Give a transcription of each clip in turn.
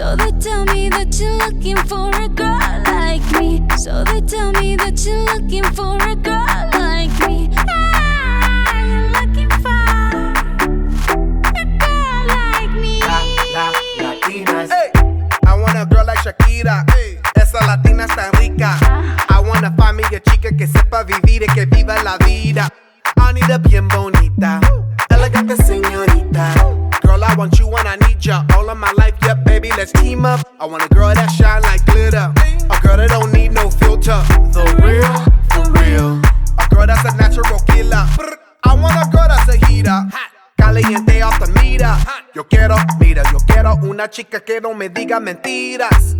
So they tell me that you're looking for a girl like me. So they tell me that you're looking for a girl like me. Ah, you're looking for a girl like me. La, la, latinas. Hey, I want a girl like Shakira. Esa latina está rica. I wanna find me a chica que sepa vivir y que viva la vida. I need a bien bonita, elegante señorita. Girl, I want you when I need ya. All of my life, yeah, let's team up. I want a girl that shine like glitter. A girl that don't need no filter. The real, for real. A girl that's a natural killer. I want a girl that's a heater. Caliente off the meter. Yo quiero, mira, yo quiero una chica que no me diga mentiras.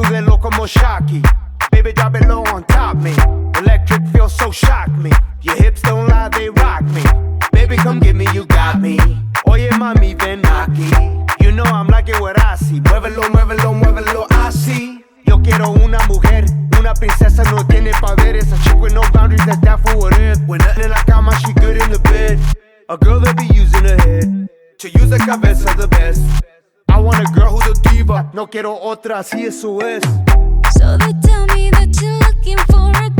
Sacudelo como Shocky. Baby, drop it low on top me. Electric feels so shock me. Your hips don't lie, they rock me. Baby, come get me, you got me. Oye, mami, ven aquí. You know I'm like it what I see. Muévelo, muévelo, muévelo así. Yo quiero una mujer, una princesa no tiene poderes. A chick with no boundaries, that's that for what it. When nothing in la cama, she good in the bed. A girl that be using her head to use the cabeza the best. I want a girl who's a No quiero otra, así eso es. So they tell me that you're looking for a